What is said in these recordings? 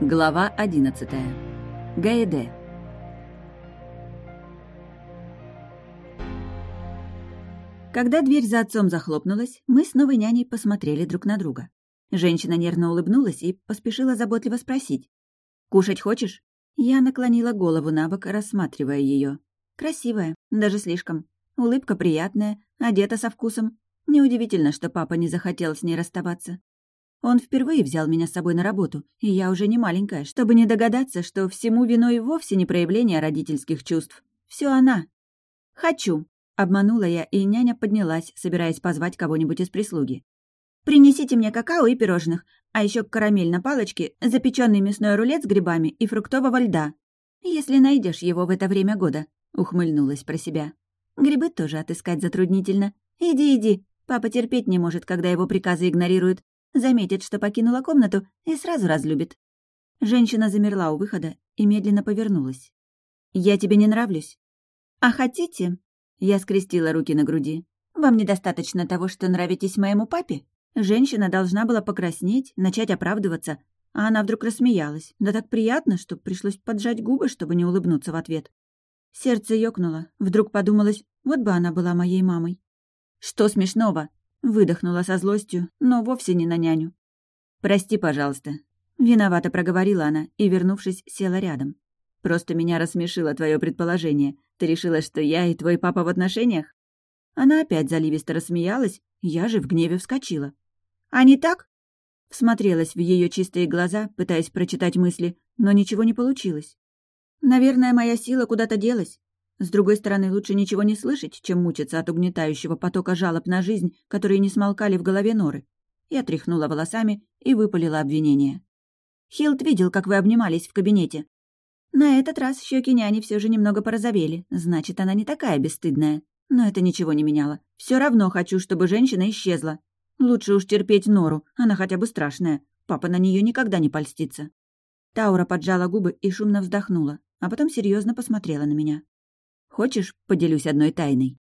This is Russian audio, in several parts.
Глава 11. Гаэде. Когда дверь за отцом захлопнулась, мы с новой няней посмотрели друг на друга. Женщина нервно улыбнулась и поспешила заботливо спросить. «Кушать хочешь?» Я наклонила голову на бок, рассматривая ее. Красивая, даже слишком. Улыбка приятная, одета со вкусом. Неудивительно, что папа не захотел с ней расставаться. Он впервые взял меня с собой на работу, и я уже не маленькая, чтобы не догадаться, что всему виной вовсе не проявление родительских чувств. Все она. «Хочу», — обманула я, и няня поднялась, собираясь позвать кого-нибудь из прислуги. «Принесите мне какао и пирожных, а еще карамель на палочке, запеченный мясной рулет с грибами и фруктового льда. Если найдешь его в это время года», — ухмыльнулась про себя. «Грибы тоже отыскать затруднительно. Иди, иди. Папа терпеть не может, когда его приказы игнорируют. Заметит, что покинула комнату, и сразу разлюбит. Женщина замерла у выхода и медленно повернулась. «Я тебе не нравлюсь?» «А хотите?» Я скрестила руки на груди. «Вам недостаточно того, что нравитесь моему папе?» Женщина должна была покраснеть, начать оправдываться, а она вдруг рассмеялась. Да так приятно, что пришлось поджать губы, чтобы не улыбнуться в ответ. Сердце ёкнуло. Вдруг подумалось, вот бы она была моей мамой. «Что смешного?» Выдохнула со злостью, но вовсе не на няню. «Прости, пожалуйста». Виновато проговорила она и, вернувшись, села рядом. «Просто меня рассмешило твое предположение. Ты решила, что я и твой папа в отношениях?» Она опять заливисто рассмеялась, я же в гневе вскочила. «А не так?» Всмотрелась в ее чистые глаза, пытаясь прочитать мысли, но ничего не получилось. Наверное, моя сила куда-то делась. С другой стороны, лучше ничего не слышать, чем мучиться от угнетающего потока жалоб на жизнь, которые не смолкали в голове Норы. Я тряхнула волосами и выпалила обвинение. «Хилт видел, как вы обнимались в кабинете. На этот раз щеки няни все же немного порозовели, значит, она не такая бесстыдная. Но это ничего не меняло. Все равно хочу, чтобы женщина исчезла. Лучше уж терпеть Нору, она хотя бы страшная. Папа на нее никогда не польстится». Таура поджала губы и шумно вздохнула, а потом серьезно посмотрела на меня. Хочешь, поделюсь одной тайной?»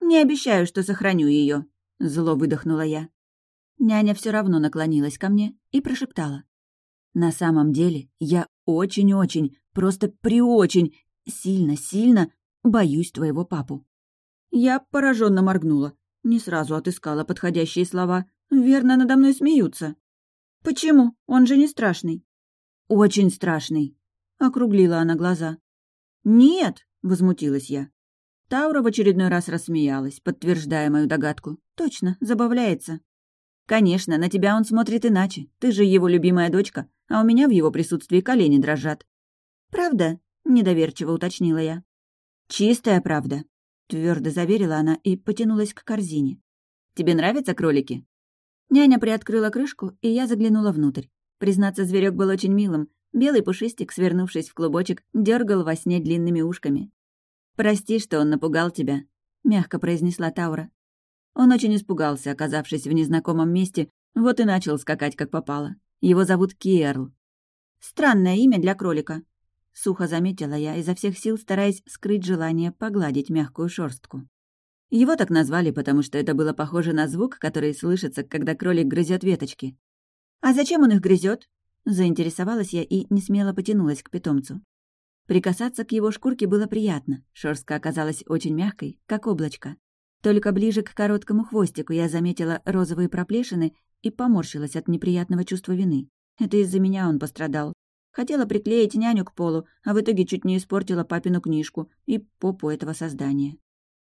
«Не обещаю, что сохраню ее, зло выдохнула я. Няня все равно наклонилась ко мне и прошептала. «На самом деле я очень-очень, просто приочень, сильно-сильно боюсь твоего папу». Я пораженно моргнула, не сразу отыскала подходящие слова. Верно, надо мной смеются. «Почему? Он же не страшный». «Очень страшный», — округлила она глаза. «Нет», — возмутилась я. Таура в очередной раз рассмеялась, подтверждая мою догадку. «Точно, забавляется». «Конечно, на тебя он смотрит иначе. Ты же его любимая дочка, а у меня в его присутствии колени дрожат». «Правда?» — недоверчиво уточнила я. «Чистая правда», — твердо заверила она и потянулась к корзине. «Тебе нравятся кролики?» Няня приоткрыла крышку, и я заглянула внутрь. Признаться, зверек был очень милым, Белый пушистик, свернувшись в клубочек, дергал во сне длинными ушками. «Прости, что он напугал тебя», — мягко произнесла Таура. Он очень испугался, оказавшись в незнакомом месте, вот и начал скакать, как попало. Его зовут Киэрл. «Странное имя для кролика», — сухо заметила я, изо всех сил стараясь скрыть желание погладить мягкую шорстку. Его так назвали, потому что это было похоже на звук, который слышится, когда кролик грызет веточки. «А зачем он их грызет? Заинтересовалась я и несмело потянулась к питомцу. Прикасаться к его шкурке было приятно, шерстка оказалась очень мягкой, как облачко. Только ближе к короткому хвостику я заметила розовые проплешины и поморщилась от неприятного чувства вины. Это из-за меня он пострадал. Хотела приклеить няню к полу, а в итоге чуть не испортила папину книжку и попу этого создания.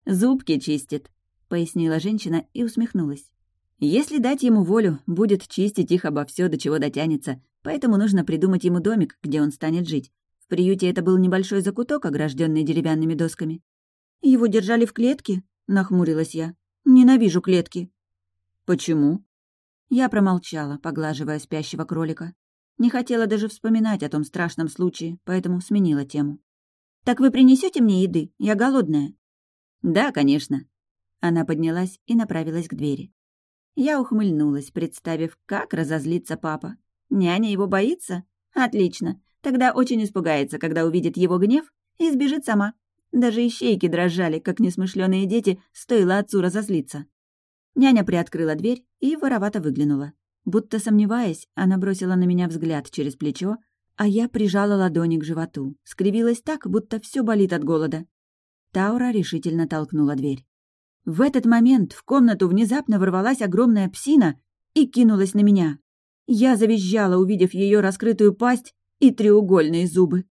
«Зубки чистит», — пояснила женщина и усмехнулась. «Если дать ему волю, будет чистить их обо все, до чего дотянется, Поэтому нужно придумать ему домик, где он станет жить. В приюте это был небольшой закуток, огражденный деревянными досками. «Его держали в клетке?» — нахмурилась я. «Ненавижу клетки». «Почему?» Я промолчала, поглаживая спящего кролика. Не хотела даже вспоминать о том страшном случае, поэтому сменила тему. «Так вы принесете мне еды? Я голодная». «Да, конечно». Она поднялась и направилась к двери. Я ухмыльнулась, представив, как разозлится папа. Няня его боится? Отлично. Тогда очень испугается, когда увидит его гнев, и сбежит сама. Даже ищейки дрожали, как несмышленые дети, стоило отцу разозлиться. Няня приоткрыла дверь и воровато выглянула. Будто сомневаясь, она бросила на меня взгляд через плечо, а я прижала ладони к животу, скривилась так, будто все болит от голода. Таура решительно толкнула дверь. В этот момент в комнату внезапно ворвалась огромная псина и кинулась на меня. Я завизжала, увидев ее раскрытую пасть и треугольные зубы.